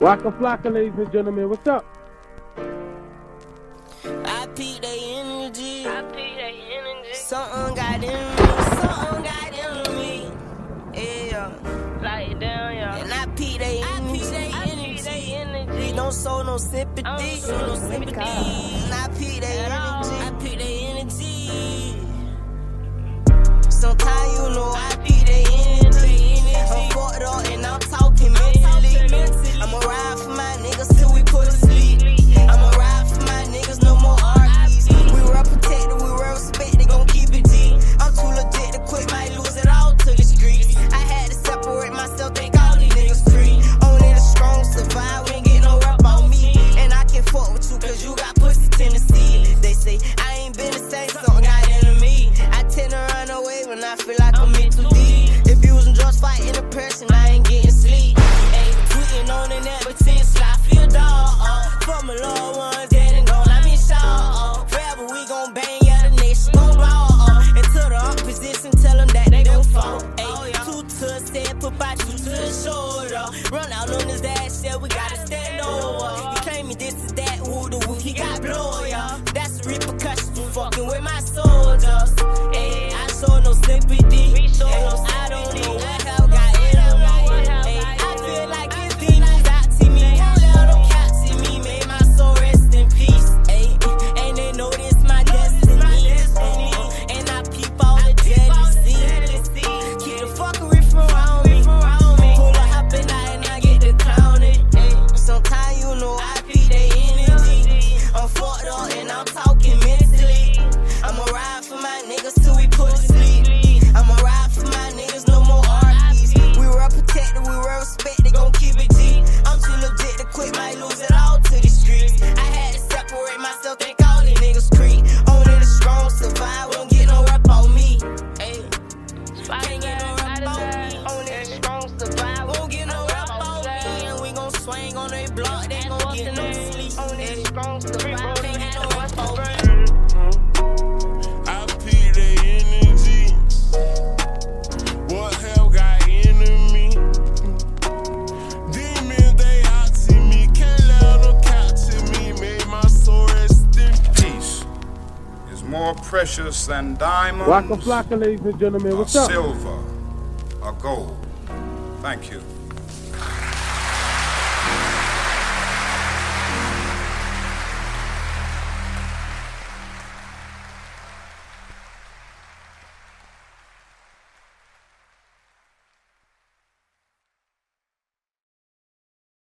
Waka Flocka, ladies and gentlemen, what's up? I peep they energy. I peep they energy. Something got in me. Something got in me. Yeah. Like down, yeah. And I peep they energy. I peep they energy. We don't show no sympathy. I don't show no sympathy. And I peep they energy. I peep they I feel like I'm in too deep. If you was drugs, fighting depression, I ain't getting sleep. Ain't tweeting on the net, but ten slide, feel dog. Uh, for my loved ones, dead and gone, I'm in shock. Uh, forever we gon' bang, yeah, the nation gon' ball. Uh, until the opposition tell them that they gon' fall. Ayy, two to the step, put by two to the shoulder. Run out on this ass, with my soldiers. Ayy, I show no sympathy. Ayy, I don't know what hell were protected, we were respected, gon' keep it G. I'm too legit to quit, might lose it all to the streets. I had to separate myself, think all these niggas creep. Only the strong survive, won't get no rap on me. Ayy, can't get no rap on me. Only the strong survive, won't get no rap on me. And we gon' swing on they block, they gon' get no sleep. Only the strong survive, more precious than diamonds Waka Flocka, ladies and gentlemen, what's up? silver or gold. Thank you.